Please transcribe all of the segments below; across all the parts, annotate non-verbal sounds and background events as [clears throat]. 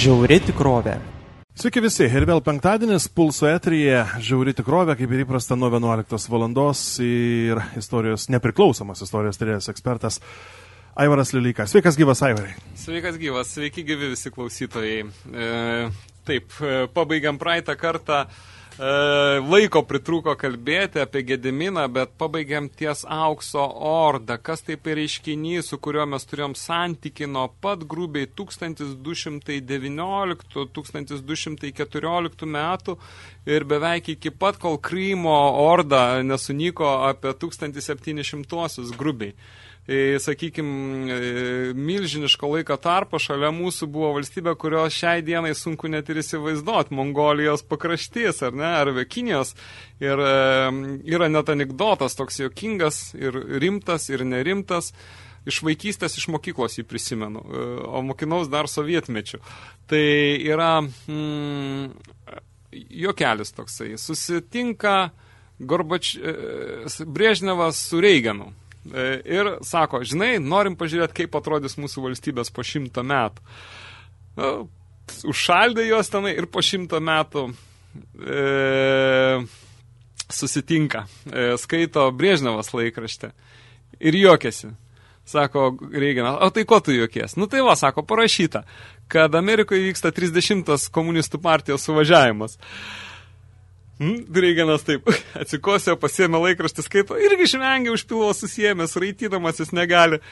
Žiauri tikrovė. Sveiki visi, ir vėl penktadienis, pulso etrija, žiauri tikrovė, kaip ir įprasta nuo 11 valandos ir istorijos, nepriklausomas istorijos tyrėjas ekspertas Aivaras Lilykas. Sveikas gyvas, Aivarai. Sveikas gyvas, sveiki gyvi visi klausytojai. E, taip, e, pabaigiam praeitą kartą. E, laiko pritruko kalbėti apie Gediminą, bet pabaigiam ties aukso ordą. Kas tai per reiškinys, su kuriuo mes turėjom santyki nuo pat grubiai 1219-1214 metų ir beveik iki pat, kol Krymo orda nesunyko apie 1700 grubiai sakykime, milžiniško laiko tarpo šalia mūsų buvo valstybė, kurios šiai dienai sunku net ir įsivaizduoti, Mongolijos pakraštys, ar ne, ar Kinijos. Ir e, yra net anegdotas toks jokingas ir rimtas ir nerimtas. Iš vaikystės, iš mokyklos jį prisimenu, e, o mokinaus dar sovietmečių. Tai yra mm, jokelis toksai. Susitinka Gorbač, e, Brėžnevas su Reiganu. E, ir sako, žinai, norim pažiūrėti, kaip atrodys mūsų valstybės po šimto metų. Na, užšaldė juos tenai ir po šimto metų e, susitinka, e, skaito Brėžnevas laikraštę ir juokiasi. Sako Reiganas, o tai ko tu juokies? Nu tai va, sako, parašyta, kad Amerikoje vyksta 30 komunistų partijos suvažiavimas. Hmm, Reiganas taip [laughs] atsikosėjo, pasėmė laikraštį skaito, irgi išvengė už pilvo susijėmės, raitydamas jis negali.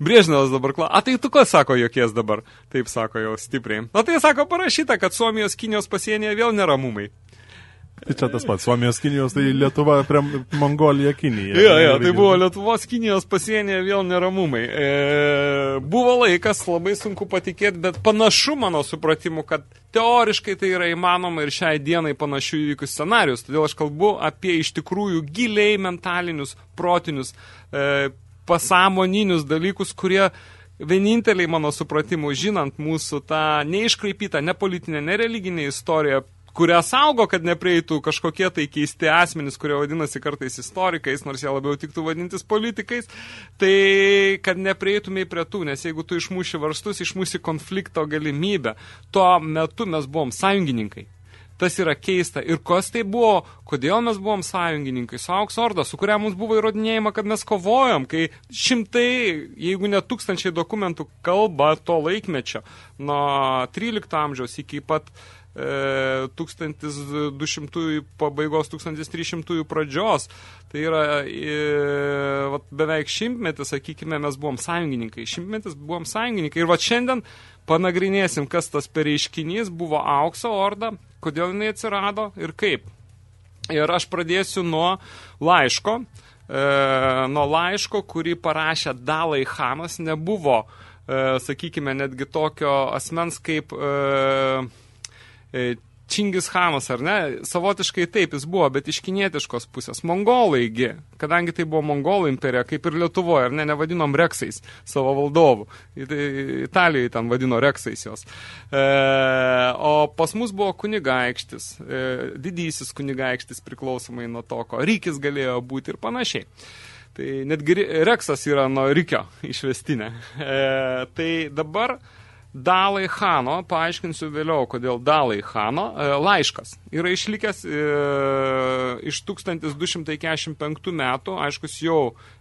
Brėžnevas dabar kla, a tai tu ko sako jokies dabar? Taip sako jau stipriai. O tai sako parašyta, kad Suomijos Kinijos pasienyje vėl neramumai. Tai čia tas pats, Suomijos Kinijos, tai Lietuva prie Mongolija Kinija. Jo, jo, tai buvo Lietuvos Kinijos pasienyje vėl neramumai. E, buvo laikas, labai sunku patikėti, bet panašu mano supratimu, kad teoriškai tai yra įmanoma ir šiai dienai panašių įvykių scenarius. Todėl aš kalbu apie iš tikrųjų giliai mentalinius, protinius, e, pasamoninius dalykus, kurie vieninteliai mano supratimu, žinant mūsų tą neiškraipytą, ne politinę, ne religinę istoriją, kurią saugo, kad neprieitų kažkokie tai keisti asmenys, kurie vadinasi kartais istorikais, nors jie labiau tiktų vadintis politikais, tai kad neprieitumiai prie tų, nes jeigu tu išmuši varstus, išmuši konflikto galimybę, tuo metu mes buvom sąjungininkai. Tas yra keista. Ir kas tai buvo, kodėl mes buvom sąjungininkai su Aukso Orda, su kuria mums buvo įrodinėjama, kad mes kovojom, kai šimtai, jeigu ne tūkstančiai dokumentų kalba to laikmečio, nuo 13 amžiaus iki pat uh, 1200 pabaigos 1300 pradžios. Tai yra e, vat, beveik šimtmetis, sakykime, mes buvom sąjungininkai. Šimtmetis buvom sąjungininkai. Ir va šiandien panagrinėsim, kas tas pereiškinys buvo aukso orda, kodėl jinai atsirado ir kaip. Ir aš pradėsiu nuo laiško. E, nuo laiško, kurį parašė Dalai Hamas, nebuvo, e, sakykime, netgi tokio asmens kaip... E, E, Čingis Hanas, ar ne? Savotiškai taip jis buvo, bet iš kinietiškos pusės. Mongolaigi, kadangi tai buvo Mongolų imperija, kaip ir Lietuvoje, ar ne, nevadinom reksais savo valdovų. Italijoje ten vadino reksais jos. E, o pas mus buvo kunigaikštis, e, didysis kunigaikštis priklausomai nuo to, ko Rykis galėjo būti ir panašiai. Tai netgi Reksas yra nuo Rykio išvestinė. E, tai dabar Dalai Hano, paaiškinsiu vėliau, kodėl Dalai Hano, e, laiškas yra išlikęs e, iš 1245 metų, aiškus jau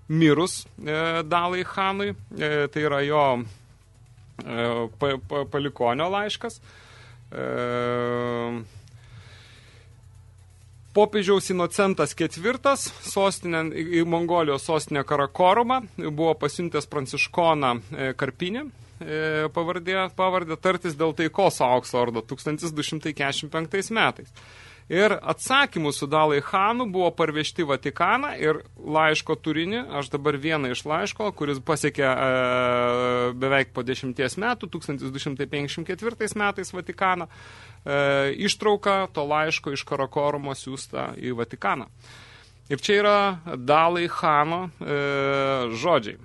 mirus e, Dalai Hanui, e, tai yra jo e, pa, pa, palikonio laiškas. E, Popiežiaus Inocentas IV, sostinė, į Mongolijos sostinę Karakorumą, buvo pasiuntęs pranciškoną e, Karpinį, pavardė, pavardė tartis dėl taikos aukso ordo 1245 metais. Ir atsakymų su Dalai Hanu buvo parvežti Vatikaną ir laiško turinį, aš dabar vieną iš laiško, kuris pasiekė e, beveik po dešimties metų, 1254 metais Vatikaną, e, ištrauka to laiško iš Karakorumo siūsta į Vatikaną. Ir čia yra Dalai Hano e, žodžiai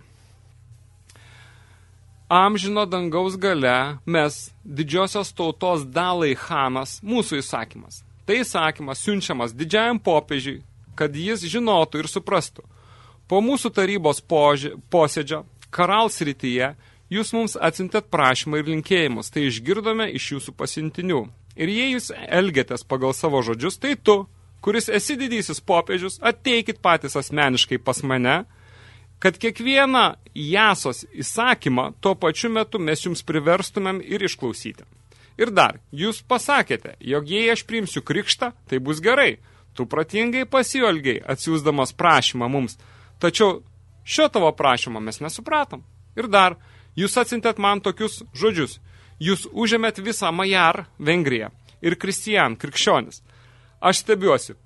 amžino dangaus gale mes didžiosios tautos dalai Hamas mūsų įsakymas. Tai įsakymas siunčiamas didžiajam popiežiui, kad jis žinotų ir suprastų. Po mūsų tarybos poži, posėdžio Karals rytyje Jūs mums atsintėt prašymą ir linkėjimus, tai išgirdome iš jūsų pasintinių. Ir jei jūs elgiatės pagal savo žodžius, tai tu, kuris esi didysis popiežius, ateikit patys asmeniškai pas mane, kad kiekvieną jasos įsakymą tuo pačiu metu mes jums priverstumėm ir išklausyti. Ir dar, jūs pasakėte, jog jei aš priimsiu krikštą, tai bus gerai. Tu pratingai pasiolgiai, atsiūsdamas prašymą mums. Tačiau šio tavo prašymą mes nesupratom. Ir dar, jūs atsintėt man tokius žodžius. Jūs užėmėt visą Majar, Vengriją, ir Kristijan, krikščionis. Aš stebiuosi.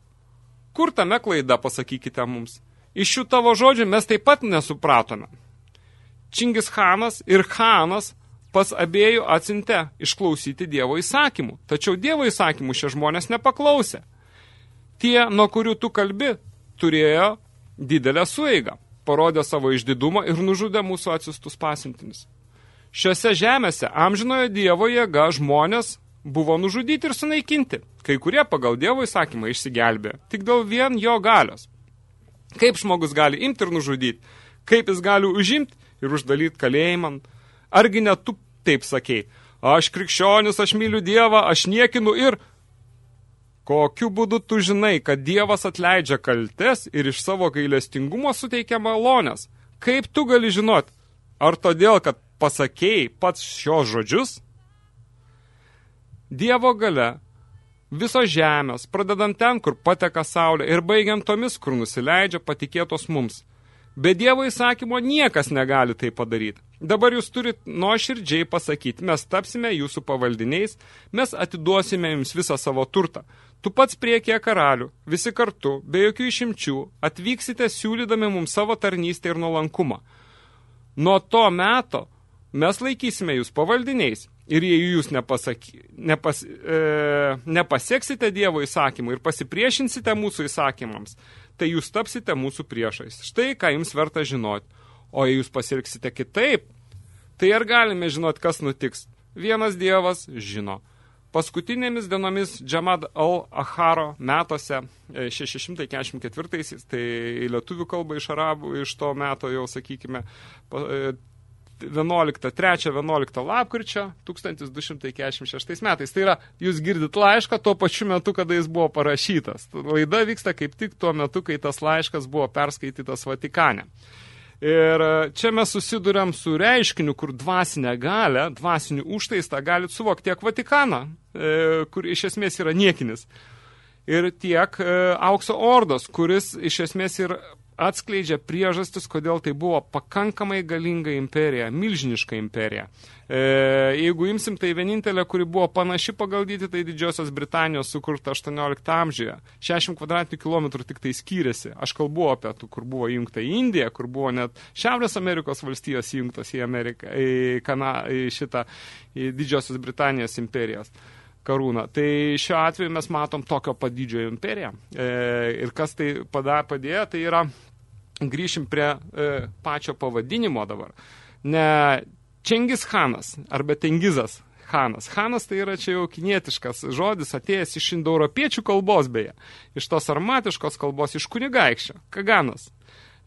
Kur tame klaida, pasakykite mums? Iš šių tavo žodžių mes taip pat nesupratome. Čingis Hanas ir Hanas pas abiejų atsinte išklausyti Dievo įsakymų. Tačiau Dievo įsakymų šie žmonės nepaklausė. Tie, nuo kurių tu kalbi, turėjo didelę sueigą, parodė savo išdidumą ir nužudė mūsų atsistus pasintinis. Šiose žemėse amžinojo Dievo jėga žmonės buvo nužudyti ir sunaikinti. Kai kurie pagal Dievo įsakymą išsigelbė, tik dėl vien jo galios. Kaip žmogus gali imti ir nužudyti? Kaip jis gali užimti ir uždalyti kalėjimą? Argi net tu taip sakei? Aš krikščionis, aš myliu Dievą, aš niekinu ir... Kokiu būdu tu žinai, kad Dievas atleidžia kaltes ir iš savo gailestingumo suteikia malonės? Kaip tu gali žinot? Ar todėl, kad pasakėjai pats šios žodžius? Dievo gale visos žemės, pradedant ten, kur pateka saulė ir baigiant tomis, kur nusileidžia patikėtos mums. Be Dievo įsakymo niekas negali tai padaryti. Dabar jūs turit nuoširdžiai pasakyti, mes tapsime jūsų pavaldiniais, mes atiduosime jums visą savo turtą. Tu pats priekyje karalių, visi kartu, be jokių išimčių, atvyksite siūlydami mums savo tarnystę ir nuolankumą. Nuo to meto mes laikysime jūs pavaldiniais ir jei jūs nepasaky, nepas, e, nepasieksite Dievo įsakymų ir pasipriešinsite mūsų įsakymams, tai jūs tapsite mūsų priešais. Štai, ką jums verta žinoti. O jei jūs pasirksite kitaip, tai ar galime žinot, kas nutiks? Vienas dievas žino. Paskutinėmis dienomis Džamad al-Aharo metose 644, tai lietuvių kalba iš arabų, iš to meto jau, sakykime, 11, 3-11 lapkričio 1246 metais. Tai yra, jūs girdit laišką tuo pačiu metu, kada jis buvo parašytas. Laida vyksta kaip tik tuo metu, kai tas laiškas buvo perskaitytas Vatikane. Ir čia mes susiduriam su reiškiniu, kur dvasinę galę, dvasinį užtaistą galit suvokti tiek Vatikaną, e, kur iš esmės yra niekinis, ir tiek e, aukso ordos, kuris iš esmės ir atskleidžia priežastis, kodėl tai buvo pakankamai galinga imperija, milžiniška imperija. E, jeigu imsim, tai vienintelė, kuri buvo panaši pagal dydį, tai Didžiosios Britanijos sukurta 18 amžiuje. 60 kvadratinių kilometrų tik tai skyrėsi. Aš kalbu apie tų, kur buvo įjungta į Indiją, kur buvo net Šiaurės Amerikos valstijos įjungtos į, Ameriką, į, Kana, į šitą į Didžiosios Britanijos imperijas karūną. Tai šiuo atveju mes matom tokio padydžio imperiją. E, ir kas tai pada, padėjo, tai yra grįšim prie e, pačio pavadinimo dabar. Ne Čengis Hanas arba Tengizas Hanas. Hanas tai yra čia jau kinietiškas žodis, atėjęs iš indoeuropiečių kalbos beje, iš tos armatiškos kalbos, iš kunigaikščio, Kaganas.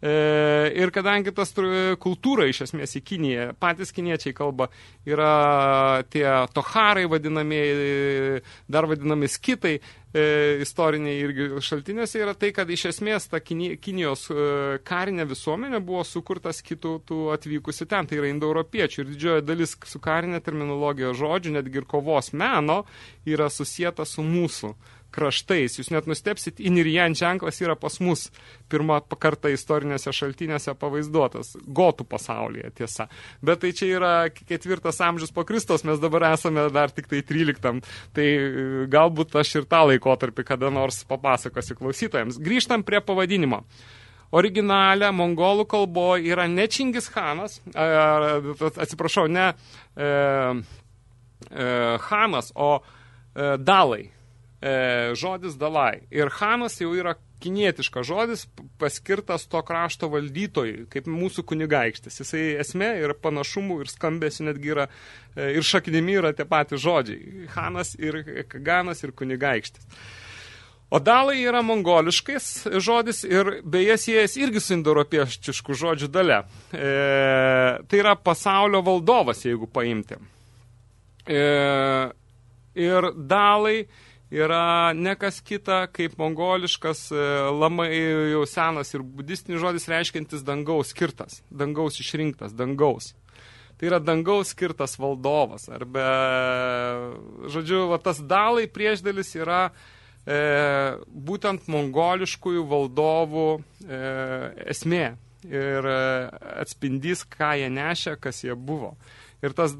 E, ir kadangi tas kultūra iš esmės į Kiniją, patys kiniečiai kalba, yra tie toharai vadinamieji, dar vadinami skitai, e, istoriniai irgi šaltiniuose yra tai, kad iš esmės ta Kinijos e, karinė visuomenė buvo sukurtas kitų tų atvykusių ten, tai yra indoeuropiečių. Ir didžioji dalis su karinė terminologija žodžių, netgi ir kovos meno yra susijęta su mūsų kraštais. Jūs net nustepsit, Inirijan ženklas yra pas mus pirmą kartą istorinėse šaltinėse pavaizduotas. Gotų pasaulyje, tiesa. Bet tai čia yra ketvirtas amžius po Kristos, mes dabar esame dar tik tai 13. Tai e, galbūt aš ir tą laikotarpį kada nors papasakosiu klausytojams. Grįžtam prie pavadinimo. Originalė mongolų kalboje yra ne Čingis Hanas, atsiprašau, ne e, e, Hanas, o e, Dalai e, žodis dalai. Ir Hanas jau yra kinietiškas žodis, paskirtas to krašto valdytojui, kaip mūsų kunigaikštis. Jisai esmė ir panašumų ir skambėsi netgi yra, e, ir šaknimi yra tie patys žodžiai. Hanas ir Kaganas ir kunigaikštis. O dalai yra mongoliškais žodis ir beje siejas irgi su indoropieštišku žodžiu dalė. E, tai yra pasaulio valdovas, jeigu paimti. E, ir dalai yra ne kas kita, kaip mongoliškas, e, labai jau senas ir budistinis žodis reiškintis dangaus skirtas, dangaus išrinktas, dangaus. Tai yra dangaus skirtas valdovas. Arba, žodžiu, va, tas dalai priešdalis yra e, būtent mongoliškųjų valdovų e, esmė ir e, atspindys, ką jie nešė, kas jie buvo. Ir tas,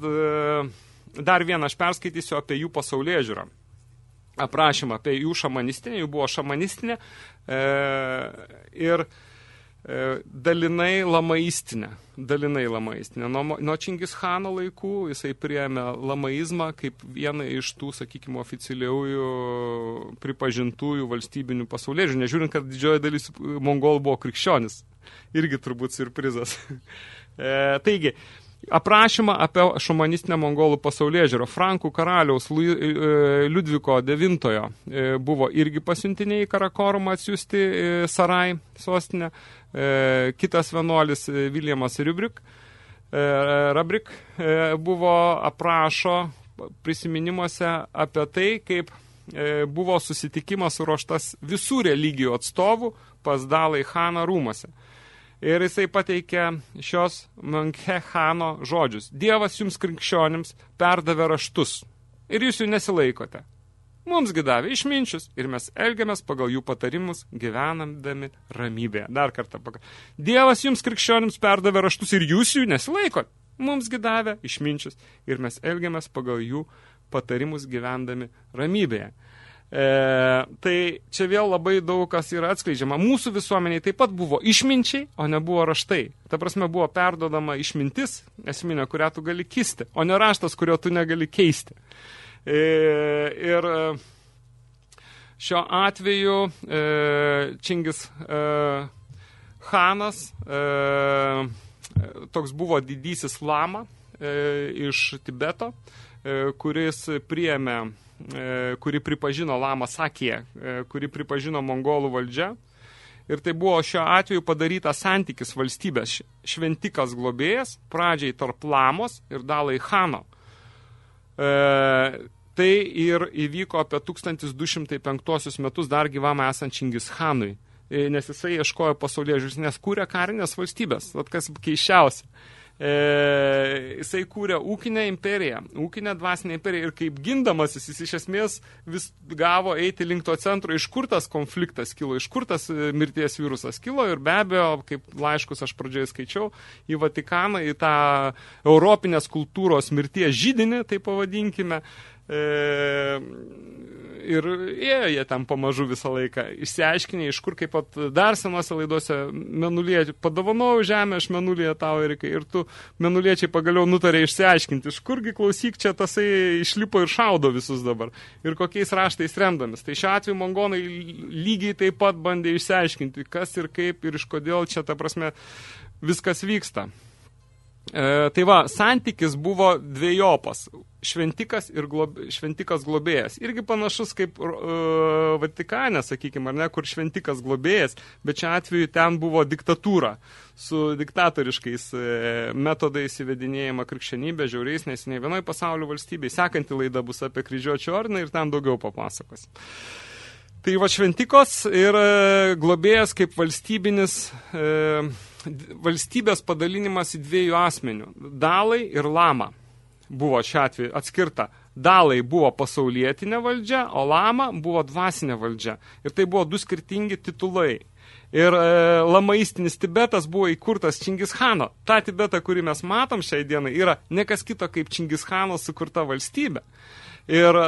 dar vieną aš perskaitysiu apie jų pasaulyje žiūrą. Aprašymą apie jų šamanistinę, jų buvo šamanistinė e, ir e, dalinai lamaistinė. Dalinai lamaistinė. Nuo, nuo Čingis Hano laikų jisai priėmė lamaizmą kaip vieną iš tų, sakykime, oficialiųjų pripažintųjų valstybinių pasaulėžių, nežiūrint, kad didžioji dalis mongolų buvo krikščionis. Irgi turbūt surprizas. [laughs] e, taigi, aprašymą apie šamanistinę mongolų pasaulyje žiūrą. Frankų karaliaus e, Liudviko IX buvo irgi pasiuntiniai Karakorumą atsiųsti Sarai sostinę. E, kitas vienuolis Viljamas Rubrik, e, Rabrik buvo aprašo prisiminimuose apie tai, kaip buvo susitikimas suruoštas visų religijų atstovų pas Dalai Haną rūmose. Ir jisai pateikė šios Mankhehano žodžius. Dievas jums krikščionims perdavė raštus ir jūs jų nesilaikote. Mums gidavė išminčius ir mes elgiamės pagal jų patarimus gyvenamdami ramybėje. Dar kartą pagal. Dievas jums krikščionims perdavė raštus ir jūs jų nesilaikot. Mums gidavė išminčius ir mes elgiamės pagal jų patarimus gyvendami ramybėje. E, tai čia vėl labai daug kas yra atskleidžiama. Mūsų visuomeniai taip pat buvo išminčiai, o nebuvo raštai. Ta prasme buvo perdodama išmintis, esminė, kurią tu gali kisti, o ne raštas, kurio tu negali keisti. E, ir e, šiuo atveju e, Čingis e, Hanas e, toks buvo didysis lama e, iš Tibeto, e, kuris priėmė kuri pripažino Lama Sakiją, e, kuri pripažino mongolų valdžią. Ir tai buvo šiuo atveju padarytas santykis valstybės šventikas globėjas, pradžiai tarp Lamos ir Dalai Hano. E, tai ir įvyko apie 1205 metus dar gyvama esant Čingis Hanui, e, nes jisai ieškojo pasaulyje žiūrės, nes kūrė karinės valstybės, vat kas keiščiausia e, jisai kūrė ūkinę imperiją, ūkinę dvasinę imperiją ir kaip gindamasis jis iš esmės vis gavo eiti link to centro, iš kur tas konfliktas kilo, iš kur tas e, mirties virusas kilo ir be abejo, kaip laiškus aš pradžioje skaičiau, į Vatikaną, į tą europinės kultūros mirties žydinį, tai pavadinkime, E, ir ėjo jie ten pamažu visą laiką, išsiaiškinė, iš kur kaip pat dar senose laidose menulyje, padovanojau žemę, aš menulyje tau, Erikai, ir tu menuliečiai pagaliau nutarė išsiaiškinti, iš kurgi klausyk čia tasai išlipo ir šaudo visus dabar, ir kokiais raštais remdamis. Tai šiuo atveju mongonai lygiai taip pat bandė išsiaiškinti, kas ir kaip ir iš kodėl čia, ta prasme, viskas vyksta. E, tai va, santykis buvo dviejopas. Šventikas ir glob, šventikas globėjas. Irgi panašus kaip uh, Vatikane, sakykime, ar ne, kur šventikas globėjas, bet čia atveju ten buvo diktatūra su diktatoriškais uh, metodais įvedinėjama krikščionybė, žiauriais, nes ne vienoje pasaulio valstybėje. Sekanti laida bus apie kryžiuočio ordiną ir ten daugiau papasakos. Tai va šventikos ir uh, globėjas kaip valstybinis uh, valstybės padalinimas į dviejų asmenių. Dalai ir lama buvo šiuo atveju atskirta. Dalai buvo pasaulietinė valdžia, o lama buvo dvasinė valdžia. Ir tai buvo du skirtingi titulai. Ir e, lamaistinis Tibetas buvo įkurtas Čingishano. Ta Tibeta, kurį mes matom šiai dienai, yra ne kas kito kaip Čingishano sukurta valstybė. Ir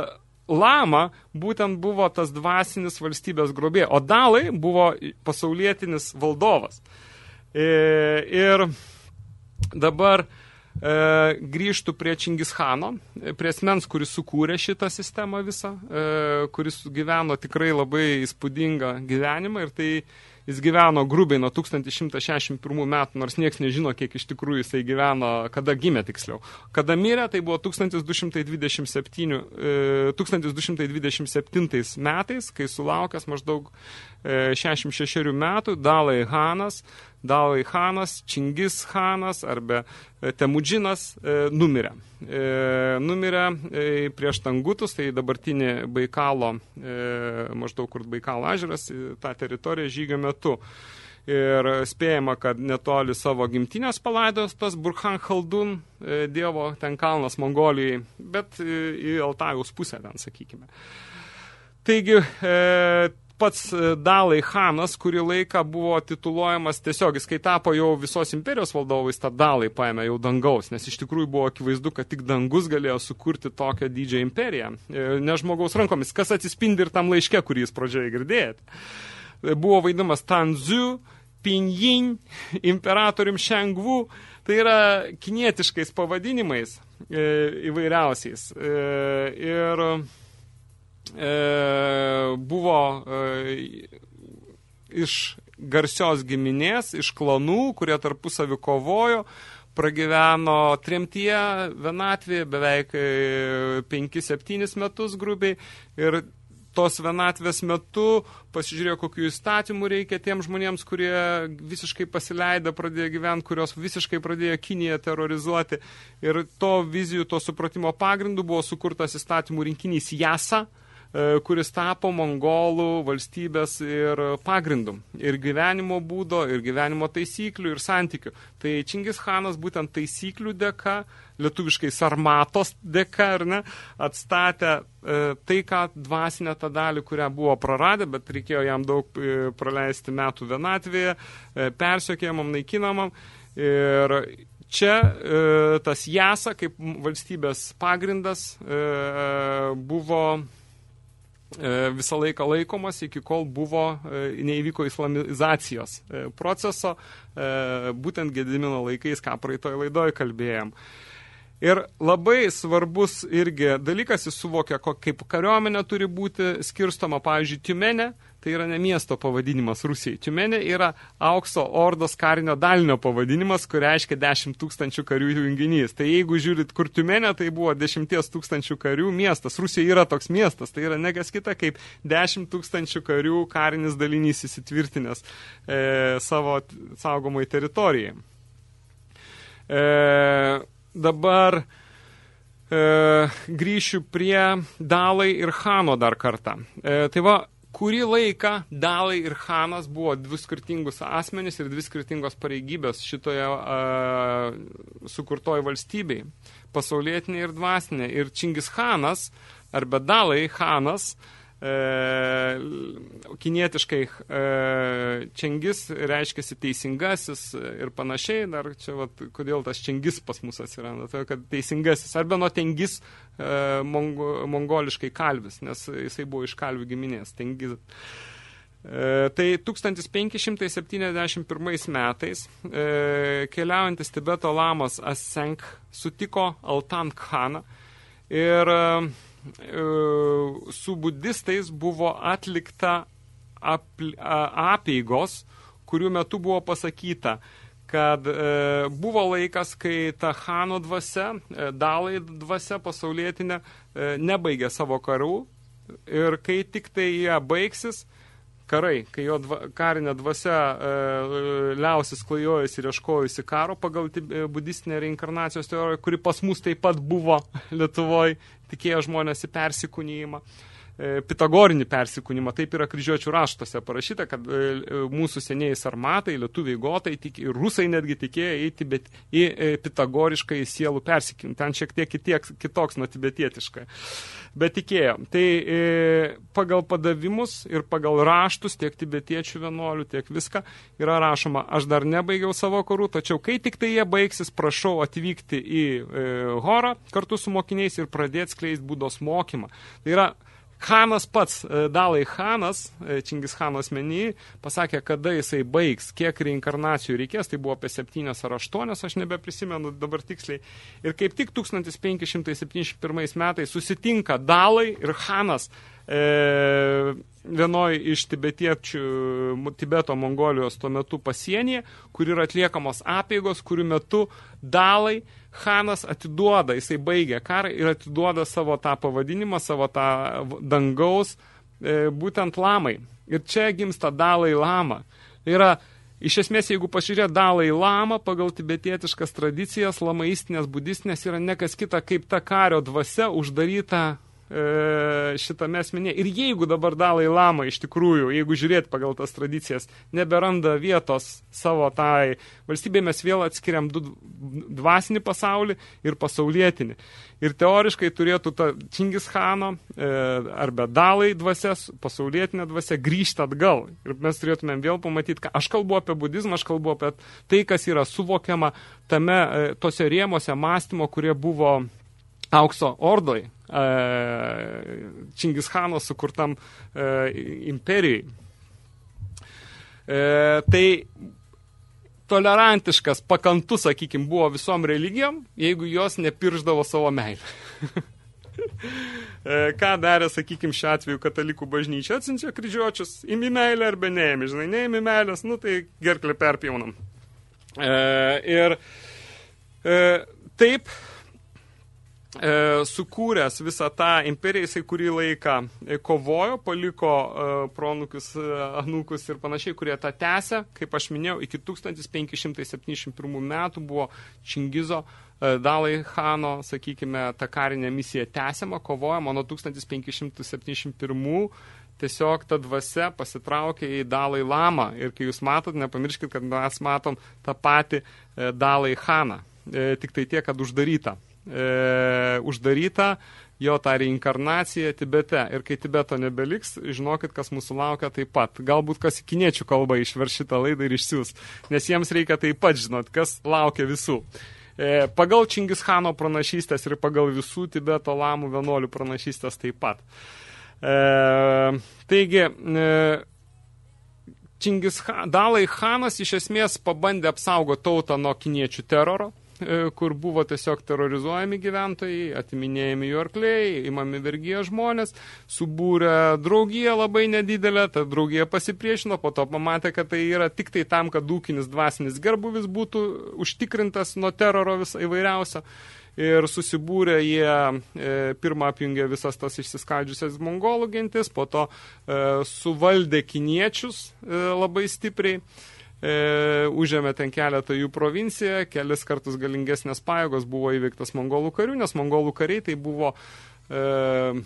Lama būtent buvo tas dvasinis valstybės grobė, o Dalai buvo pasaulietinis valdovas. E, ir dabar e, grįžtų prie Čingishano, prie asmens, kuris sukūrė šitą sistemą visą, e, kuris gyveno tikrai labai įspūdingą gyvenimą ir tai Jis gyveno grubiai nuo 1161 metų, nors nieks nežino, kiek iš tikrųjų jisai gyveno, kada gimė tiksliau. Kada mirė, tai buvo 1227, 1227 metais, kai sulaukęs maždaug 66 metų, Dalai Hanas, Dalai Hanas, Čingis Hanas arba Temudžinas numirė. Numirė prieš Tangutus, tai dabartinė Baikalo, maždaug kur Baikalo ežeras, tą teritoriją žygio metu. Ir spėjama, kad netoli savo gimtinės palaidos tas Burhan Khaldun, dievo ten kalnas Mongolijai, bet į Altajaus pusę ten, sakykime. Taigi, pats Dalai Hanas kurį laiką buvo tituluojamas tiesiog, jis kai tapo jau visos imperijos valdovais, tą Dalai paėmė jau dangaus, nes iš tikrųjų buvo akivaizdu, kad tik dangus galėjo sukurti tokią didžią imperiją, ne žmogaus rankomis, kas atsispindi ir tam laiške, kurį jūs pradžioje girdėjate. Buvo vaidinamas Tanzu, Pinyin, imperatorium Shengwu, tai yra kinietiškais pavadinimais e, įvairiausiais. E, ir e, buvo e, iš garsios giminės, iš klanų, kurie tarpusavį kovojo, pragyveno tremtyje vienatvėje beveik 5-7 metus grubiai ir tos vienatvės metu pasižiūrėjo, kokiu įstatymų reikia tiem žmonėms, kurie visiškai pasileido, pradėjo gyventi, kurios visiškai pradėjo Kiniją terrorizuoti. Ir to vizijų, to supratimo pagrindų buvo sukurtas įstatymų rinkinys JASA, kuris tapo mongolų valstybės ir pagrindų, ir gyvenimo būdo, ir gyvenimo taisyklių, ir santykių. Tai Čingis Hanas būtent taisyklių dėka, lietuviškai sarmatos dėka, ar ne, atstatė e, tai, ką dvasinę tą dalį, kurią buvo praradę, bet reikėjo jam daug e, praleisti metų vienatvėje, e, persiokėjimam, naikinamam. Ir čia e, tas jasa kaip valstybės pagrindas e, buvo E, visą laiką laikomas, iki kol buvo e, neįvyko islamizacijos e, proceso, būtent Gedimino laikais, ką praeitoje laidoje kalbėjom. Ir labai svarbus irgi dalykas, jis suvokia, kaip kariuomenė turi būti skirstoma, pavyzdžiui, Tiumenė, tai yra ne miesto pavadinimas Rusijai. Tiumenė yra aukso ordos karinio dalinio pavadinimas, kur reiškia 10 tūkstančių karių junginys. Tai jeigu žiūrit, kur Tiumenė, tai buvo 10 tūkstančių karių miestas. Rusija yra toks miestas, tai yra nekas kita kaip 10 tūkstančių karių karinis dalinys įsitvirtinęs e, savo saugomoj teritorijai. E, dabar e, grįšiu prie Dalai ir Hano dar kartą. E, tai va, kurį laiką Dalai ir Hanas buvo dvi skirtingus asmenys ir dvi skirtingos pareigybės šitoje uh, sukurtoj valstybei, pasaulietinė ir dvasinė. Ir Čingis Hanas, arba Dalai Hanas, kinietiškai e, čengis reiškiasi teisingasis ir panašiai, dar čia, vat, kodėl tas čengis pas mus atsiranda, tai kad teisingasis, arba nuo tengis e, mongo, mongoliškai kalvis, nes jisai buvo iš kalvių giminės, tengis. E, tai 1571 metais e, keliaujantis Tibeto lamas Asenk sutiko Altan Khaną ir e, E, su budistais buvo atlikta apeigos, kurių metu buvo pasakyta, kad e, buvo laikas, kai ta Hano dvasia, e, Dalai dvasia pasaulietinė, e, nebaigė savo karų ir kai tik tai jie baigsis, karai, kai jo dva, karinė dvasia e, liausis klajojus ir ieškojusi karo pagal e, budistinę reinkarnacijos teoriją, kuri pas mus taip pat buvo [laughs] Lietuvoje, tikėjo žmonės į persikūnijimą. E, Pitagorinį persikūnimą, taip yra kryžiuočių raštuose parašyta, kad e, e, mūsų senieji sarmatai, lietuviai gotai ir rusai netgi tikėjo eiti bet į pitagorišką į sielų persikūnimą. Ten šiek tiek kitiek, kitoks nuo tibetietiškai. Bet tikėjo. Tai pagal padavimus ir pagal raštus, tiek tibetiečių vienuolių, tiek viską yra rašoma, aš dar nebaigiau savo korų, tačiau kai tik tai jie baigsis, prašau atvykti į Horą kartu su mokiniais ir pradėti skleisti būdos mokymą. Tai yra Hanas pats, e, Dalai Hanas, e, Čingis Hano asmenį, pasakė, kada jisai baigs, kiek reinkarnacijų reikės, tai buvo apie 7 ar 8, aš nebeprisimenu dabar tiksliai. Ir kaip tik 1571 metais susitinka Dalai ir Hanas e, vienoje iš tibetiečių, Tibeto Mongolijos tuo metu pasienyje, kur yra atliekamos apėgos, kurių metu dalai Hanas atiduoda, jisai baigia karą ir atiduoda savo tą pavadinimą, savo tą dangaus e, būtent lamai. Ir čia gimsta dalai lama. Tai yra, iš esmės, jeigu pažiūrė dalai lama pagal tibetietiškas tradicijas, lamaistinės, budistinės, yra nekas kita kaip ta kario dvasia uždaryta šitame asmenė. Ir jeigu dabar Dalai Lama iš tikrųjų, jeigu žiūrėt pagal tas tradicijas, neberanda vietos savo tai valstybėje, mes vėl atskiriam du dvasinį pasaulį ir pasaulietinį. Ir teoriškai turėtų ta Čingis Hano e, arba Dalai dvasias, pasaulietinė dvasia grįžti atgal. Ir mes turėtumėm vėl pamatyti, ką aš kalbu apie budizmą, aš kalbu apie tai, kas yra suvokiama tame, e, tose rėmose mąstymo, kurie buvo aukso ordoj, Čingischano sukurtam imperijai. E, tai tolerantiškas, pakantus, sakykime, buvo visom religijom, jeigu jos nepirždavo savo meilę. [laughs] E, ką darė, sakykime, šiuo atveju katalikų bažnyčia, atsiunčia kryžiuočius, imi meilę arba neimi, žinai, neimi meilės, nu tai gerklį perpjaunam. E, ir e, taip, e, sukūręs visą tą imperiją, jisai kurį laiką e, kovojo, paliko e, pronukius, e, anūkus ir panašiai, kurie tą tęsė, kaip aš minėjau, iki 1571 metų buvo Čingizo e, Dalai Hano, sakykime, ta karinė misija tęsiama, kovojama nuo 1571 tiesiog ta dvasia pasitraukė į Dalai Lamą. Ir kai jūs matot, nepamirškit, kad mes matom tą patį e, Dalai Haną, e, tik tai tiek, kad uždaryta e, uždaryta jo tą reinkarnaciją Tibete. Ir kai Tibeto nebeliks, žinokit, kas mūsų laukia taip pat. Galbūt kas kiniečių kalba išver šitą laidą ir išsiūs, nes jiems reikia taip pat žinot, kas laukia visų. E, pagal Čingischano pranašystės ir pagal visų Tibeto lamų vienuolių pranašystės taip pat. E, taigi, e, Čingis Dalai Hanas iš esmės pabandė apsaugoti tautą nuo kiniečių teroro, kur buvo tiesiog terrorizuojami gyventojai, atiminėjami jų arkliai, imami vergyje žmonės, subūrė draugiją labai nedidelę, ta draugija pasipriešino, po to pamatė, kad tai yra tik tai tam, kad ūkinis dvasinis gerbuvis būtų užtikrintas nuo teroro vis įvairiausio. Ir susibūrė jie, e, pirmą apjungė visas tas išsiskaldžiusias mongolų gentis, po to e, suvaldė kiniečius e, labai stipriai e, užėmė ten keletą jų provinciją, kelis kartus galingesnės pajėgos buvo įveiktas mongolų karių, nes mongolų kariai tai buvo... E,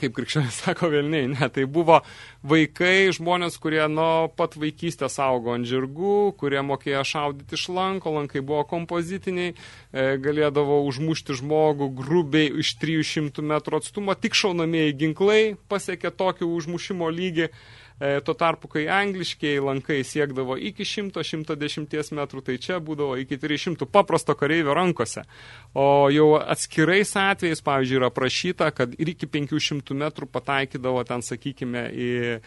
kaip krikščionis [laughs] sako vėlniai, ne, tai buvo vaikai, žmonės, kurie nuo pat vaikystės augo ant žirgų, kurie mokėjo šaudyti iš lanko, lankai buvo kompozitiniai, e, galėdavo užmušti žmogų grubiai iš 300 metrų atstumo, tik šaunamieji ginklai pasiekė tokį užmušimo lygį, tuo tarpu, kai angliškiai lankai siekdavo iki 100-110 metrų, tai čia būdavo iki 300 paprasto kareivio rankose. O jau atskirais atvejais, pavyzdžiui, yra prašyta, kad ir iki 500 metrų pataikydavo ten, sakykime, į e,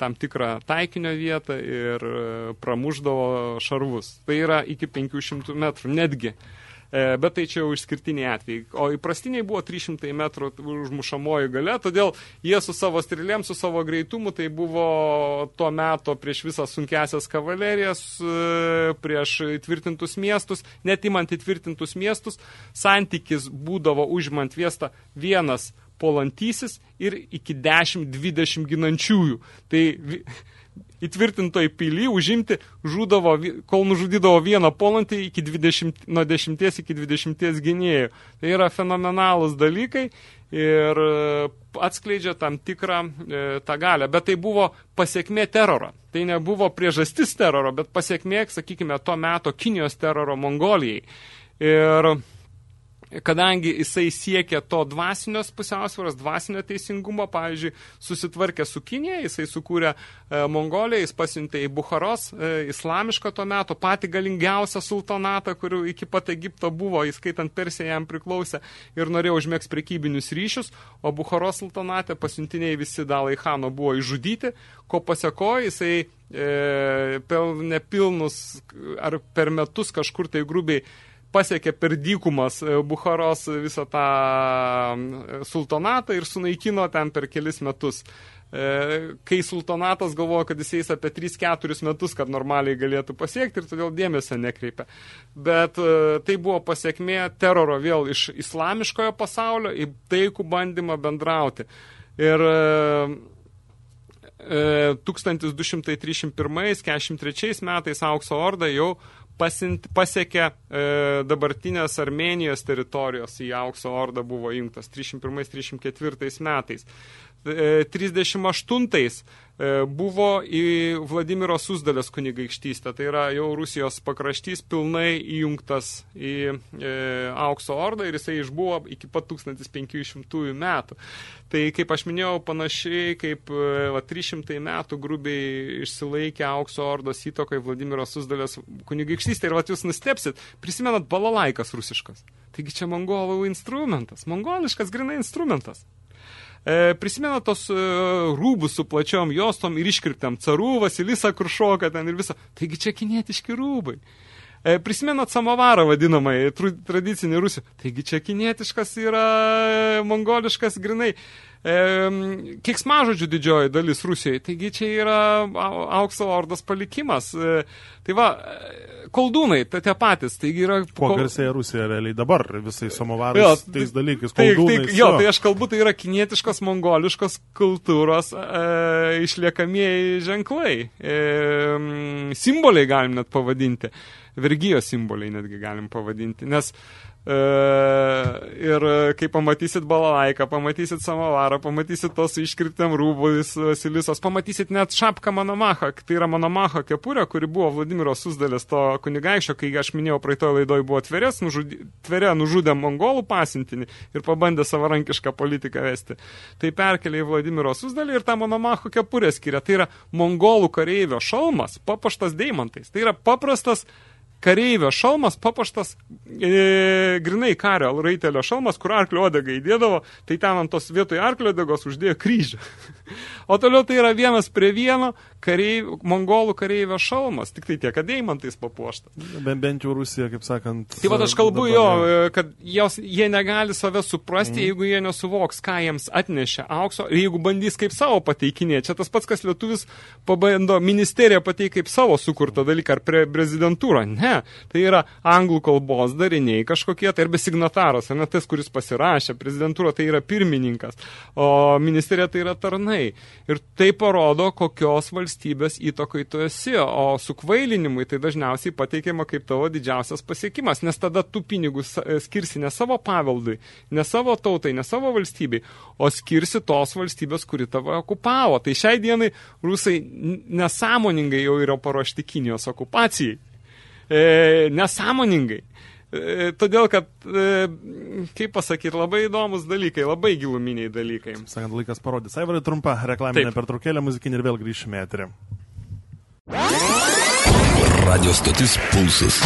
tam tikrą taikinio vietą ir e, pramuždavo šarvus. Tai yra iki 500 metrų netgi. E, bet tai čia jau išskirtiniai atvejai. O įprastiniai buvo 300 metrų užmušamoji gale, todėl jie su savo strilėm, su savo greitumu, tai buvo tuo metu prieš visas sunkesias kavalerijas, e, prieš įtvirtintus miestus, net įmant įtvirtintus miestus, santykis būdavo užimant viestą vienas polantysis ir iki 10-20 ginančiųjų. Tai įtvirtintoj pily užimti žudavo, kol nužudydavo vieną polantį iki 20, nuo 10 iki 20 gynėjų. Tai yra fenomenalus dalykai ir e, atskleidžia tam tikrą e, tą galę. Bet tai buvo pasiekmė teroro. Tai nebuvo priežastis teroro, bet pasiekmė, sakykime, to meto Kinijos teroro Mongolijai. Ir kadangi jisai siekia to dvasinios pusiausvėros, dvasinio teisingumo, pavyzdžiui, susitvarkė su Kinėje, jisai sukūrė e, Mongoliją, jis pasiuntė į Buharos, e, islamišką to meto, patį galingiausią sultanatą, kurių iki pat Egipto buvo, įskaitant Persiją jam priklausė ir norėjo užmėgs prekybinius ryšius, o Buharos sultanate pasiuntiniai visi Dalai Hano buvo išžudyti, ko pasiekojo jisai e, nepilnus ar per metus kažkur tai grubiai pasiekė per dykumas e, Bucharos visą tą e, sultonatą ir sunaikino ten per kelis metus. E, kai sultonatas galvoja, kad jis eis apie 3-4 metus, kad normaliai galėtų pasiekti ir todėl dėmesio nekreipia. Bet tai buvo pasiekmė teroro vėl iš islamiškojo pasaulio į taikų bandymą bendrauti. Ir 1231-43 metais aukso orda jau pasint, pasiekė e, dabartinės Armenijos teritorijos į aukso ordą buvo jungtas 301-304 metais. 38 e, buvo į Vladimiro Susdalės kunigaikštystę, tai yra jau Rusijos pakraštys pilnai įjungtas į e, aukso ordą ir jisai išbuvo iki pat 1500 metų. Tai kaip aš minėjau, panašiai kaip e, va, 300 metų grubiai išsilaikė aukso ordos įtokai Vladimiro Susdalės kunigaikštystė ir va, jūs nustepsit, prisimenat balalaikas rusiškas. Taigi čia mongolų instrumentas, mongoliškas grinai instrumentas. E, prisimena tos e, rūbus su plačiom jostom ir iškirtam carų, Vasilisą, kur šoka ten ir visą. Taigi čia kinietiški rūbai. E, prisimenat samovarą vadinamai, tradicinį rusių. Taigi čia kinietiškas yra mongoliškas grinai. E, Kiksmažodžių didžioji dalis Rusijai. Taigi čia yra aukso ordos palikimas. E, tai va, koldūnai, tai tie patys, taigi yra... Kol... garsėja Rusija realiai dabar visais samovarais jo, tais dalykais, koldūnais. Tai, tai, jo, tai aš kalbu, tai yra kinietiškos, mongoliškos kultūros e, išliekamieji ženklai. E, simboliai galim net pavadinti. Vergijos simboliai netgi galim pavadinti, nes E, ir kai pamatysit balalaiką, pamatysit samovarą, pamatysit tos iškirtėm rūbais Vasilisos, pamatysit net šapką Manamacha, tai yra Manamacha kepurė, kuri buvo Vladimiro Susdalės to kunigaišio, kai aš minėjau praeitoje laidoje buvo tverės, nužudė, tverė nužudė mongolų pasintinį ir pabandė savarankišką politiką vesti. Tai perkelė į Vladimiro Susdalį ir tą Manamacho kepurę skiria. Tai yra mongolų kareivio šalmas, papaštas deimantais. Tai yra paprastas kareivio šalmas papuoštas e, grinai kario raitelio šalmas, kur arklio odegą įdėdavo, tai ten ant tos vietoj arklio odegos uždėjo kryžių. [laughs] o toliau tai yra vienas prie vieno kareiv, mongolų kareivio šalmas, tik tai tiek, kad deimantais papuošta. Bent, bent jau Rusija, kaip sakant. Tai va aš kalbu jo, jau. E, kad jos, jie negali save suprasti, mm. jeigu jie nesuvoks, ką jiems atnešė aukso, ir jeigu bandys kaip savo pateikinėti. Čia tas pats, kas lietuvis pabando ministeriją pateikti kaip savo sukurtą dalyką ar pre prezidentūrą. Ne, Ne, tai yra anglų kalbos dariniai kažkokie, tai arba signataras, ar ne tas, kuris pasirašė, prezidentūra tai yra pirmininkas, o ministerija tai yra tarnai. Ir tai parodo, kokios valstybės įtokai tu esi, o su kvailinimui tai dažniausiai pateikiama kaip tavo didžiausias pasiekimas, nes tada tu pinigus e, skirsi ne savo paveldui, ne savo tautai, ne savo valstybei, o skirsi tos valstybės, kuri tavo okupavo. Tai šiai dienai rusai nesąmoningai jau yra paruošti Kinijos okupacijai e, nesąmoningai. E, todėl, kad, e, kaip pasakyti, labai įdomus dalykai, labai giluminiai dalykai. Sakant, laikas parodys. Aivarai trumpa reklaminė pertraukėlė, muzikinė ir vėl grįšime eterį. Radio stotis Pulsas.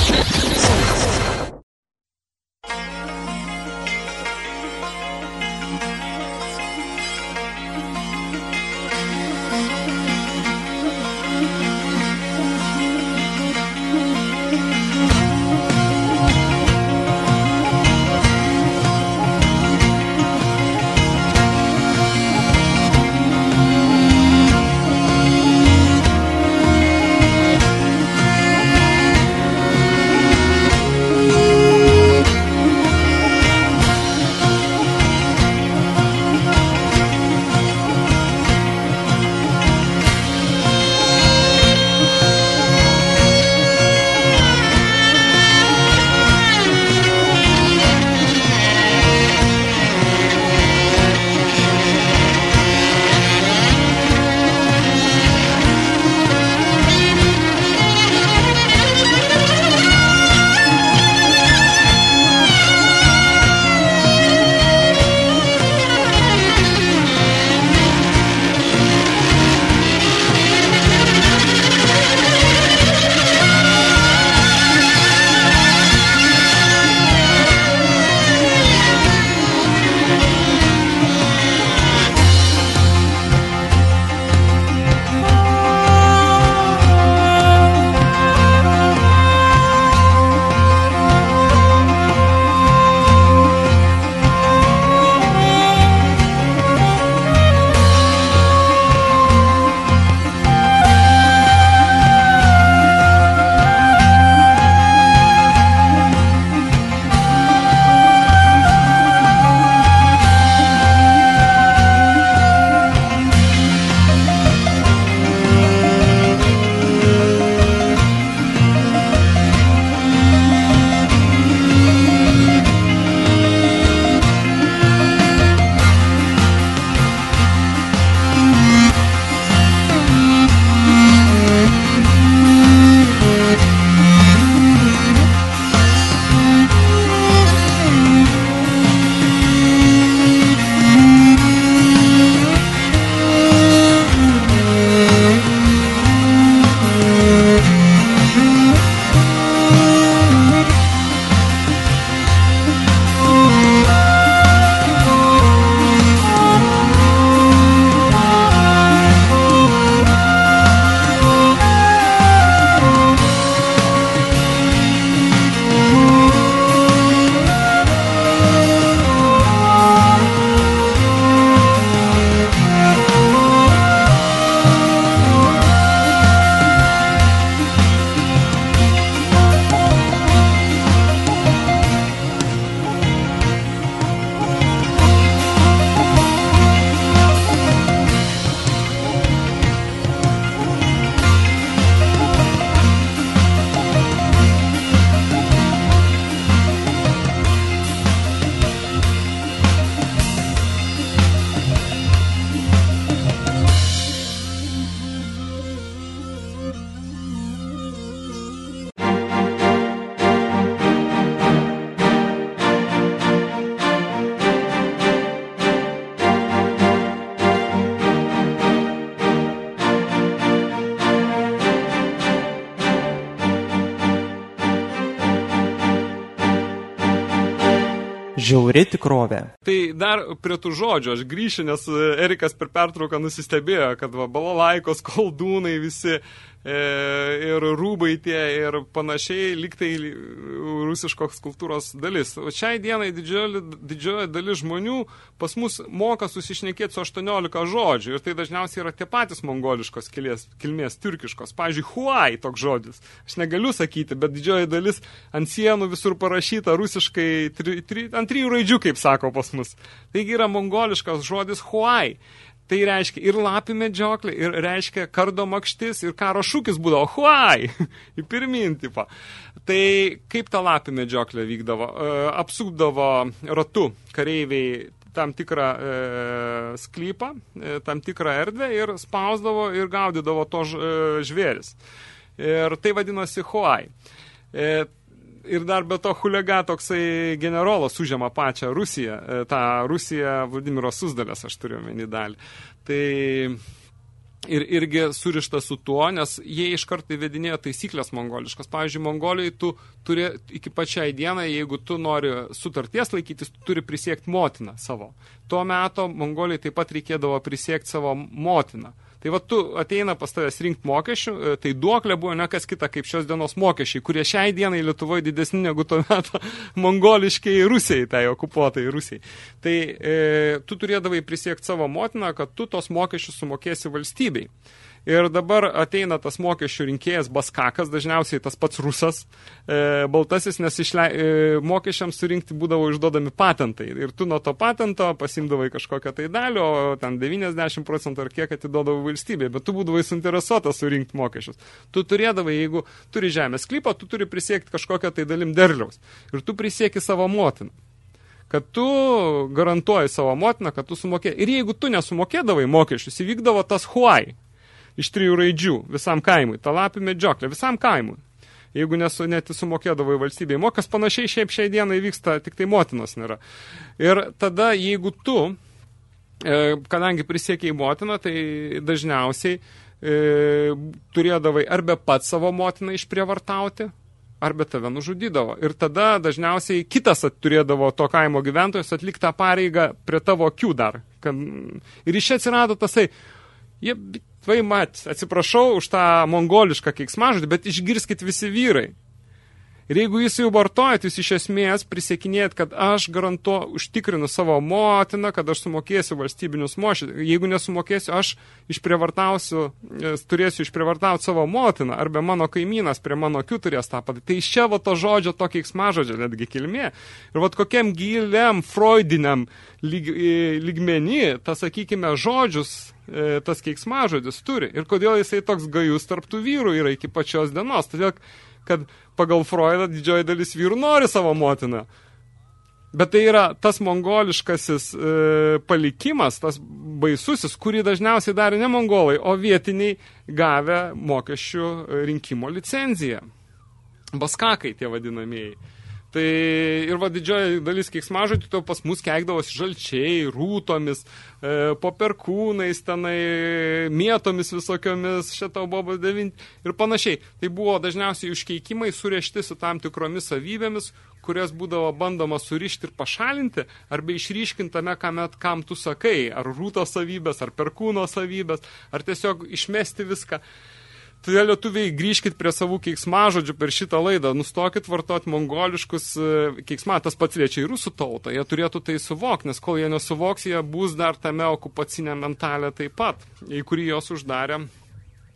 Žiauri tikrovė. Tai dar prie tų žodžių aš grįšiu, nes e, Erikas per pertrauką nusistebėjo, kad va, balalaikos, koldūnai visi e, ir rūbai tie ir panašiai, liktai rusiškos kultūros dalis. O šiai dienai didžioji, didžioji dalis žmonių pas mus moka susišnekėti su 18 žodžių ir tai dažniausiai yra tie patys mongoliškos kilės, kilmės, turkiškos. Pavyzdžiui, huai toks žodis. Aš negaliu sakyti, bet didžioji dalis ant sienų visur parašyta rusiškai tri, tri, ant trijų raidžių, kaip sako pas mus. Taigi yra mongoliškas žodis huai. Tai reiškia ir lapį medžioklė, ir reiškia kardo makštis, ir karo šūkis būdavo huai, [laughs] į pirmin tipą. Tai kaip ta lapį medžioklė vykdavo? E, apsupdavo ratu kareiviai tam tikrą e, sklypą, e, tam tikrą erdvę ir spausdavo ir gaudydavo to ž, e, žvėris. Ir tai vadinosi huai. E, ir dar be to hulega toksai generolas užėma pačią Rusiją, e, tą Rusiją Vladimiro Susdalės, aš turiu menį dalį. Tai ir irgi surišta su tuo, nes jie iš karto įvedinėjo taisyklės mongoliškas. Pavyzdžiui, Mongolijai tu turi iki pačiai dienai, jeigu tu nori sutarties laikytis, tu turi prisiekti motiną savo. Tuo metu Mongolijai taip pat reikėdavo prisiekti savo motiną. Tai va tu ateina pas tavęs rinkti mokesčių, e, tai duoklė buvo ne kas kita kaip šios dienos mokesčiai, kurie šiai dienai Lietuvoje didesni negu tuo metu [laughs] mongoliškiai Rusijai, tai okupuotai Rusijai. Tai e, tu turėdavai prisiekti savo motiną, kad tu tos mokesčius sumokėsi valstybei. Ir dabar ateina tas mokesčių rinkėjas Baskakas, dažniausiai tas pats rusas, e, baltasis, nes išle, e, mokesčiams surinkti būdavo išduodami patentai. Ir tu nuo to patento pasimdavai kažkokią tai dalį, o ten 90 procentų ar kiek atiduodavo valstybė, bet tu būdavai suinteresuotas surinkti mokesčius. Tu turėdavai, jeigu turi žemės sklypą, tu turi prisiekti kažkokią tai dalim derliaus. Ir tu prisieki savo motiną kad tu garantuoji savo motiną, kad tu sumokė. Ir jeigu tu nesumokėdavai mokesčius, įvykdavo tas huai, iš trijų raidžių visam kaimui, ta lapį medžioklė visam kaimui. Jeigu nesu, net sumokėdavo į valstybėje mokas, panašiai šiaip šiai dienai vyksta, tik tai motinos nėra. Ir tada, jeigu tu, e, kadangi prisiekiai motiną, tai dažniausiai e, turėdavai arba pats savo motiną išprievartauti, arba tave nužudydavo. Ir tada dažniausiai kitas turėdavo to kaimo gyventojus atliktą pareigą prie tavo akių dar. Ir iš atsirado tasai, jie Tvai mat, atsiprašau už tą mongolišką keiksmažodį, bet išgirskit visi vyrai. Ir jeigu jūs jau vartojat, jūs iš esmės prisiekinėjat, kad aš garantuo, užtikrinu savo motiną, kad aš sumokėsiu valstybinius mošį. Jeigu nesumokėsiu, aš išprievartausiu, turėsiu išprievartauti savo motiną, arba mano kaimynas prie mano akių turės tą padaryti. Tai iš čia va to žodžio, to keiksmažodžio netgi kilmė. Ir va kokiam giliam, freudiniam lyg, lygmenį, tas, sakykime, žodžius e, tas keiksmažodis turi. Ir kodėl jisai toks gajus tarptų vyrų yra iki pačios dienos. Todėl, kad pagal Freudą didžioji dalis vyrų nori savo motiną. Bet tai yra tas mongoliškasis e, palikimas, tas baisusis, kurį dažniausiai darė ne mongolai, o vietiniai gavę mokesčių rinkimo licenciją. Baskakai tie vadinamieji. Tai ir va didžioji dalis keiksmažodžių tai pas mus keikdavosi žalčiai, rūtomis, e, poperkūnais, tenai, mietomis visokiomis, šitą bobas devinti ir panašiai. Tai buvo dažniausiai užkeikimai surešti su tam tikromis savybėmis, kurias būdavo bandoma surišti ir pašalinti, arba išryškintame, kam, kam tu sakai, ar rūto savybės, ar perkūno savybės, ar tiesiog išmesti viską. Todėl lietuviai grįžkit prie savų keiksmažodžių per šitą laidą, nustokit vartoti mongoliškus e, keiksma, tas pats liečia ir rusų tautą, jie turėtų tai suvokti, nes kol jie nesuvoks, jie bus dar tame okupacinė mentalė taip pat, į kurį jos uždarė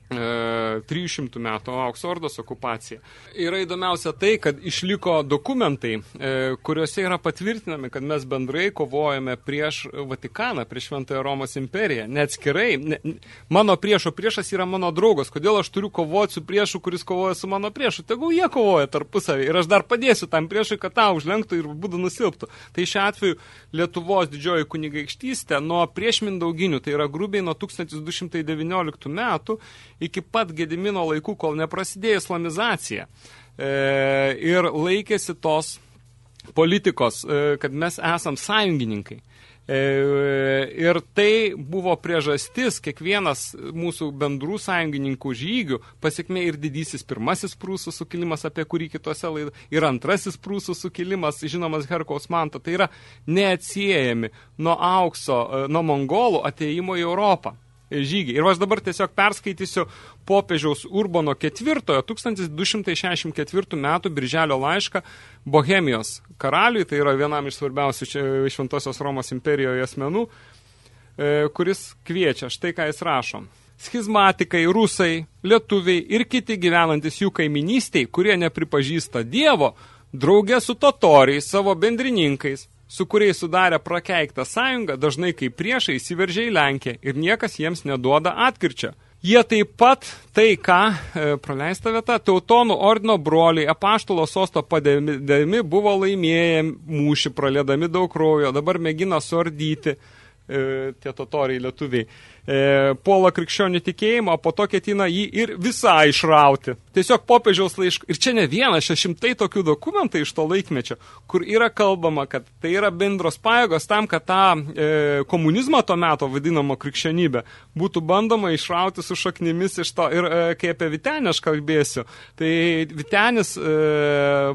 300 e, metų aukso ordos okupacija. Yra įdomiausia tai, kad išliko dokumentai, e, kuriuose yra patvirtinami, kad mes bendrai kovojame prieš Vatikaną, prieš Šventąją Romos imperiją. Neatskirai, ne, mano priešo priešas yra mano draugas. Kodėl aš turiu kovoti su priešu, kuris kovoja su mano priešu? Tegul jie kovoja tarpusavį ir aš dar padėsiu tam priešui, kad tą užlenktų ir būtų nusilptų. Tai šiuo atveju Lietuvos didžioji kunigaikštystė nuo prieš Mindauginių, tai yra grubiai nuo 1219 metų, iki pat Gedimino laikų, kol neprasidėjo islamizacija. E, ir laikėsi tos politikos, e, kad mes esam sąjungininkai. E, ir tai buvo priežastis kiekvienas mūsų bendrų sąjungininkų žygių, pasiekmė ir didysis pirmasis prūsų sukilimas, apie kurį kitose laidų, ir antrasis prūsų sukilimas, žinomas Herkaus manto, tai yra neatsiejami nuo aukso, e, nuo mongolų ateimo į Europą žygiai. Ir aš dabar tiesiog perskaitysiu popiežiaus Urbono IV 1264 metų birželio laišką Bohemijos karaliui, tai yra vienam iš svarbiausių Šventosios Romos imperijoje asmenų, e, kuris kviečia, štai ką jis rašo. Schizmatikai, rusai, lietuviai ir kiti gyvenantis jų kaiminystiai, kurie nepripažįsta Dievo, draugė su totoriais, savo bendrininkais, su kuriais sudarė prakeiktą sąjungą, dažnai kaip priešai įsiveržė į Lenkiją ir niekas jiems neduoda atkirčio. Jie taip pat tai, ką e, praleista vieta, Teutonų ordino broliai, apaštalo sosto padėmi buvo laimėję mūšį, pralėdami daug kraujo, dabar mėgina suardyti e, tie totoriai lietuviai e, puola krikščionių tikėjimą, po to ketina jį ir visą išrauti. Tiesiog popiežiaus laiškų. Ir čia ne vienas, čia šimtai tokių dokumentai iš to laikmečio, kur yra kalbama, kad tai yra bendros pajėgos tam, kad tą e, komunizmą to meto vadinamo krikščionybę būtų bandoma išrauti su šaknimis iš to. Ir e, kai apie Vitenį aš kalbėsiu, tai Vitenis e,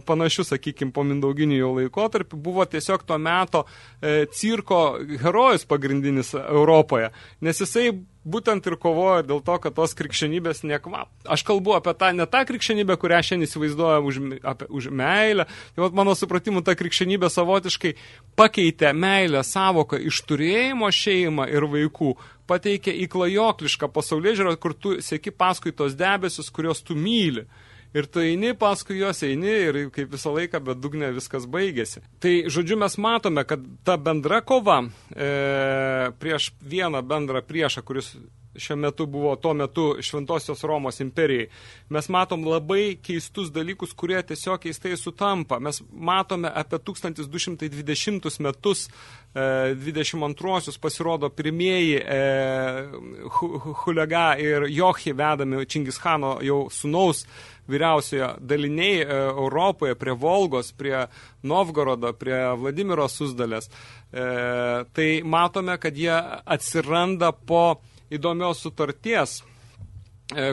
panašių, sakykime, po mindauginių jau laikotarpį buvo tiesiog to meto e, cirko herojus pagrindinis Europoje, nes jisai jisai būtent ir kovojo dėl to, kad tos krikščionybės nekvap. Aš kalbu apie tą, ne tą krikščionybę, kurią šiandien įsivaizduoja už, apie, už meilę. Tai vat, mano supratimu, ta krikščionybė savotiškai pakeitė meilę savoką iš turėjimo šeimą ir vaikų, pateikė į klajoklišką pasaulė žiūrą, kur tu sėki paskui tos debesis, kurios tu myli. Ir tu eini paskui juos, eini ir kaip visą laiką, bet dugne viskas baigėsi. Tai, žodžiu, mes matome, kad ta bendra kova e, prieš vieną bendrą priešą, kuris šiuo metu buvo tuo metu Šventosios Romos imperijai. Mes matom labai keistus dalykus, kurie tiesiog keistai sutampa. Mes matome apie 1220 metus, e, 22-osius pasirodo pirmieji e, Hulega ir Jochi vedami Čingischano jau sunaus vyriausiojo daliniai e, Europoje, prie Volgos, prie Novgorodo, prie Vladimiro Susdalės, e, tai matome, kad jie atsiranda po įdomios sutarties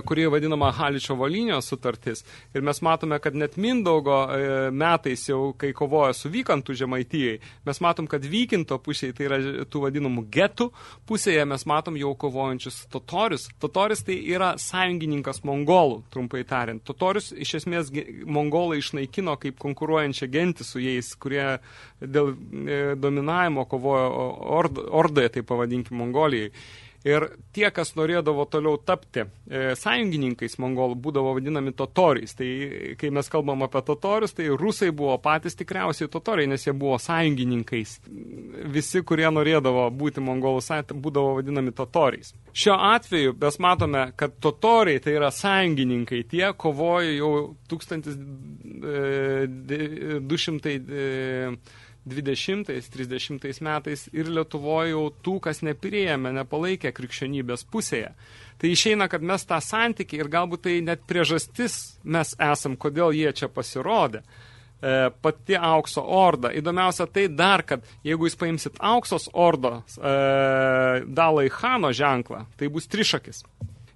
kuri vadinama Haličio valinio sutartis. Ir mes matome, kad net Mindaugo e, metais jau, kai kovoja su Vykantų žemaitijai, mes matom, kad Vykinto pusėje, tai yra tų vadinamų getų pusėje, mes matom jau kovojančius totorius. Totoris tai yra sąjungininkas mongolų, trumpai tariant. Totorius iš esmės mongolai išnaikino kaip konkuruojančią gentį su jais, kurie dėl e, dominavimo kovojo ord, ordoje, tai pavadinkim, Mongolijai. Ir tie, kas norėdavo toliau tapti e, sąjungininkais mongolų, būdavo vadinami totoriais. Tai kai mes kalbam apie totorius, tai rusai buvo patys tikriausiai totoriai, nes jie buvo sąjungininkais. Visi, kurie norėdavo būti mongolų sąjungininkais, būdavo vadinami totoriais. Šiuo atveju mes matome, kad totoriai tai yra sąjungininkai, tie kovojo jau 1200 20-30 metais ir Lietuvoje jau tų, kas nepirėjame, nepalaikė krikščionybės pusėje. Tai išeina, kad mes tą santykį ir galbūt tai net priežastis mes esam, kodėl jie čia pasirodė. E, pati aukso orda. Įdomiausia tai dar, kad jeigu jūs paimsit auksos ordo e, Dalai Hano ženklą, tai bus trišakis.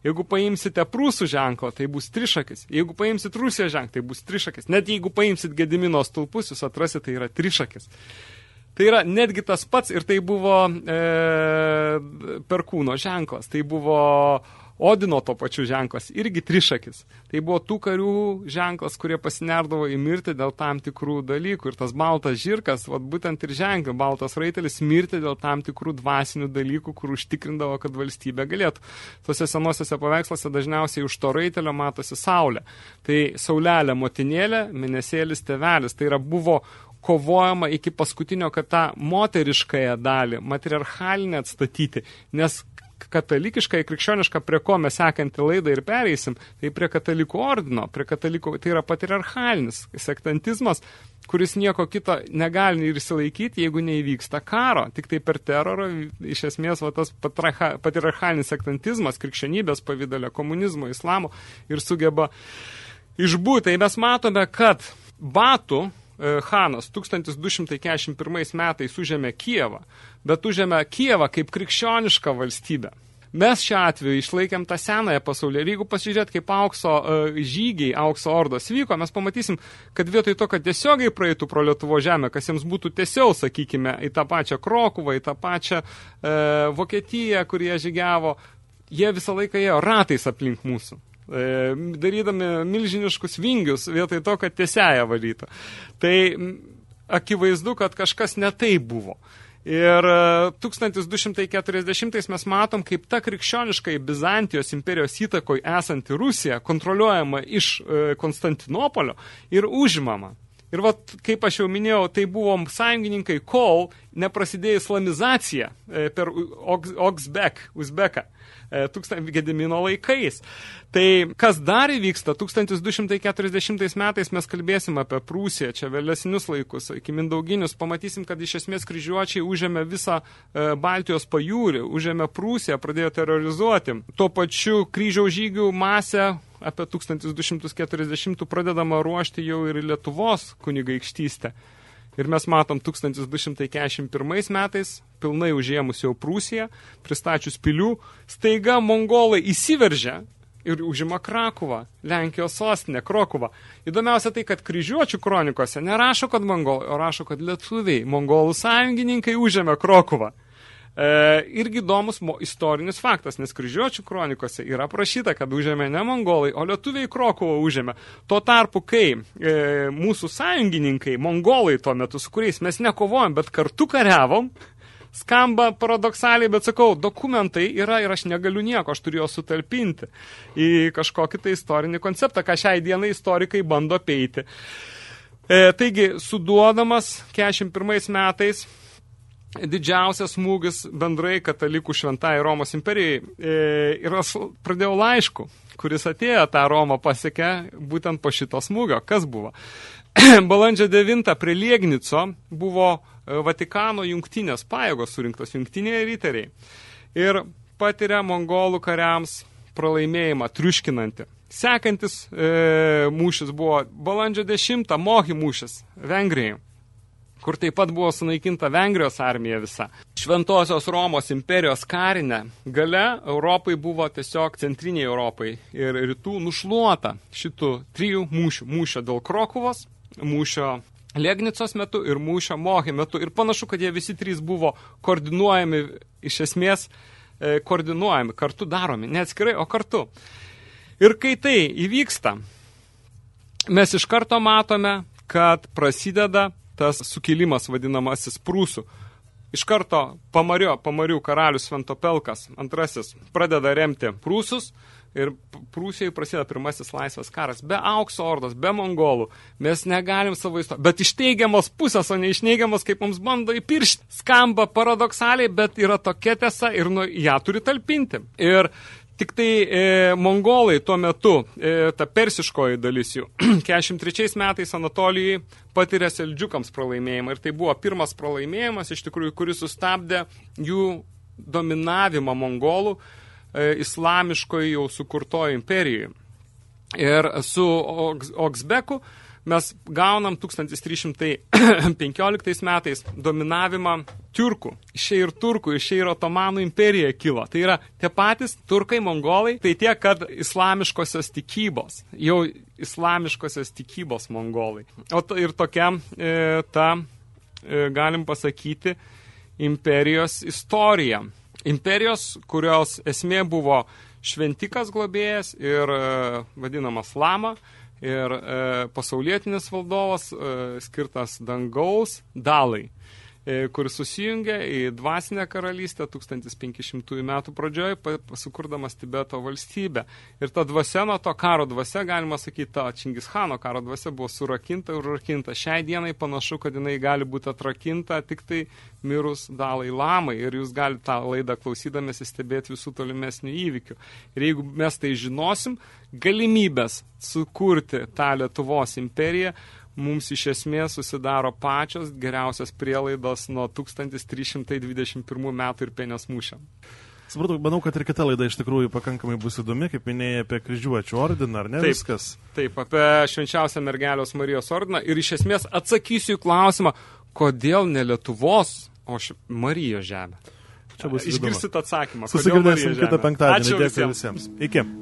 Jeigu paimsite prūsų ženklą, tai bus trišakis. Jeigu paimsit Rusijos ženklą, tai bus trišakis. Net jeigu paimsit Gedimino stulpus, jūs atrasite, tai yra trišakis. Tai yra netgi tas pats ir tai buvo e, perkūno ženklas. Tai buvo Odino to pačiu ženklas, irgi trišakis. Tai buvo tų karių ženklas, kurie pasinerdavo į mirtį dėl tam tikrų dalykų. Ir tas baltas žirkas, vat, būtent ir ženklas, baltas raitelis mirti dėl tam tikrų dvasinių dalykų, kur užtikrindavo, kad valstybė galėtų. Tuose senosiuose paveiksluose dažniausiai už to raitelio matosi saulė. Tai saulelė motinėlė, mėnesėlis tevelis. Tai yra buvo kovojama iki paskutinio, kad tą moteriškąją dalį, matriarchalinę atstatyti, nes katalikišką į krikščionišką, prie ko mes sekantį laidą ir pereisim, tai prie katalikų ordino, prie katalikų, tai yra patriarchalinis sektantizmas, kuris nieko kito negali ir įsilaikyti, jeigu neįvyksta karo. Tik tai per terorą, iš esmės, va, tas patriarchalinis sektantizmas, krikščionybės pavydalė, komunizmo, islamo ir sugeba išbūti. Tai mes matome, kad batų Hanas 1241 metais užėmė Kievą, bet užėmė Kievą kaip krikščionišką valstybę. Mes šiuo atveju išlaikėm tą senąją pasaulį. Ir jeigu pasižiūrėt, kaip aukso uh, žygiai, aukso ordos vyko, mes pamatysim, kad vietoj to, kad tiesiogiai praeitų pro Lietuvo žemę, kas jiems būtų tiesiau, sakykime, į tą pačią Krokuvą, į tą pačią uh, Vokietiją, kur jie žygiavo, jie visą laiką ėjo ratais aplink mūsų darydami milžiniškus vingius vietoj to, kad tiesiaja valytų. Tai akivaizdu, kad kažkas netai buvo. Ir 1240 mes matom, kaip ta krikščioniškai Bizantijos imperijos įtakoj esanti Rusija kontroliuojama iš Konstantinopolio ir užimama. Ir vat, kaip aš jau minėjau, tai buvom sąjungininkai, kol neprasidėjo islamizacija per Oksbek, Uzbeką. Gedimino laikais. Tai kas dar įvyksta, 1240 metais mes kalbėsim apie Prūsiją, čia vėlesnius laikus, iki mindauginius, pamatysim, kad iš esmės kryžiuočiai užėmė visą Baltijos pajūrį, užėmė Prūsiją, pradėjo terrorizuoti. Tuo pačiu kryžiaus žygių masę apie 1240 pradedama ruošti jau ir Lietuvos kunigaikštystę. Ir mes matom 1241 metais, pilnai užėmus jau Prūsiją, pristačius pilių, staiga mongolai įsiveržia ir užima Krakuvą, Lenkijos sostinę, Krokuvą. Įdomiausia tai, kad kryžiuočių kronikose nerašo, kad mongolai, o rašo, kad lietuviai, mongolų sąjungininkai užėmė Krokuvą. E, irgi įdomus mo, istorinis faktas, nes kryžiuočių kronikose yra prašyta, kad užėmė ne mongolai, o lietuviai Krokovo užėmė. Tuo tarpu, kai e, mūsų sąjungininkai, mongolai tuo metu, su kuriais mes nekovojom, bet kartu kariavom, skamba paradoksaliai, bet sakau, dokumentai yra ir aš negaliu nieko, aš turiu juos sutalpinti į kažkokį tai istorinį konceptą, ką šiai dienai istorikai bando peiti. E, taigi, suduodamas 41 metais didžiausias smūgis bendrai katalikų šventai Romos imperijai e, ir aš pradėjau laišku, kuris atėjo tą Romą pasiekė būtent po šito smūgio. Kas buvo? [clears throat] Balandžio 9 prie Liegnico buvo Vatikano jungtinės pajėgos surinktos jungtiniai riteriai ir patiria mongolų kariams pralaimėjimą triuškinantį. Sekantis e, mūšis buvo balandžio 10 Mohi mūšis Vengrijai kur taip pat buvo sunaikinta Vengrijos armija visa. Šventosios Romos imperijos karinė gale Europai buvo tiesiog centriniai Europai ir rytų nušluota šitų trijų mūšių. Mūšio dėl Krokuvos, mūšio Legnicos metu ir mūšio Mohi metu. Ir panašu, kad jie visi trys buvo koordinuojami, iš esmės e, koordinuojami, kartu daromi, ne atskirai, o kartu. Ir kai tai įvyksta, mes iš karto matome, kad prasideda tas sukilimas vadinamasis prūsų. Iš karto pamario, pamarių karalius Sventopelkas antrasis pradeda remti prūsus ir Prūsijai prasideda pirmasis laisvas karas. Be aukso ordos, be mongolų. Mes negalim savo istoriją. Bet iš teigiamos pusės, o ne iš neigiamos, kaip mums bando įpiršti. Skamba paradoksaliai, bet yra tokia tiesa ir nu, ją turi talpinti. Ir Tik tai e, mongolai tuo metu, e, ta persiškoji dalis jų, [clears throat] 43 metais Anatolijai patiria Seldžiukams pralaimėjimą. Ir tai buvo pirmas pralaimėjimas, iš tikrųjų, kuris sustabdė jų dominavimą mongolų e, islamiškoje jau sukurtoje imperijoje. Ir su Oksbeku mes gaunam 1315 [clears throat] metais dominavimą tiurkų. Išė ir turkų, išė ir otomanų imperija kilo. Tai yra tie patys turkai, mongolai, tai tie, kad islamiškosios tikybos, jau islamiškosios tikybos mongolai. O to, ir tokia e, ta, e, galim pasakyti, imperijos istorija. Imperijos, kurios esmė buvo šventikas globėjas ir e, vadinamas lama, ir e, pasaulietinis valdovas e, skirtas dangaus dalai. E, kur susijungia į dvasinę karalystę 1500 metų pradžioje, sukurdamas Tibeto valstybę. Ir ta dvasia nuo to karo dvasia, galima sakyti, ta Čingischano karo dvasia buvo surakinta ir rakinta. Šiai dienai panašu, kad jinai gali būti atrakinta tik tai mirus dalai lamai ir jūs galite tą laidą klausydamėsi stebėti visų tolimesnių įvykių. Ir jeigu mes tai žinosim, galimybės sukurti tą Lietuvos imperiją mums iš esmės susidaro pačios geriausios prielaidos nuo 1321 metų ir penės mūšio. Supratau, manau, kad ir kita laida iš tikrųjų pakankamai bus įdomi, kaip minėjai apie kryžiuočių ordiną, ar ne Taip. viskas? Taip, apie švenčiausią mergelios Marijos ordiną ir iš esmės atsakysiu į klausimą, kodėl ne Lietuvos, o š... Marijos žemė. Čia bus įdomu. Išgirsit atsakymą. kodėl Susigirdėsim kitą penktadienį. Ačiū Dėkui visiems. visiems. Iki.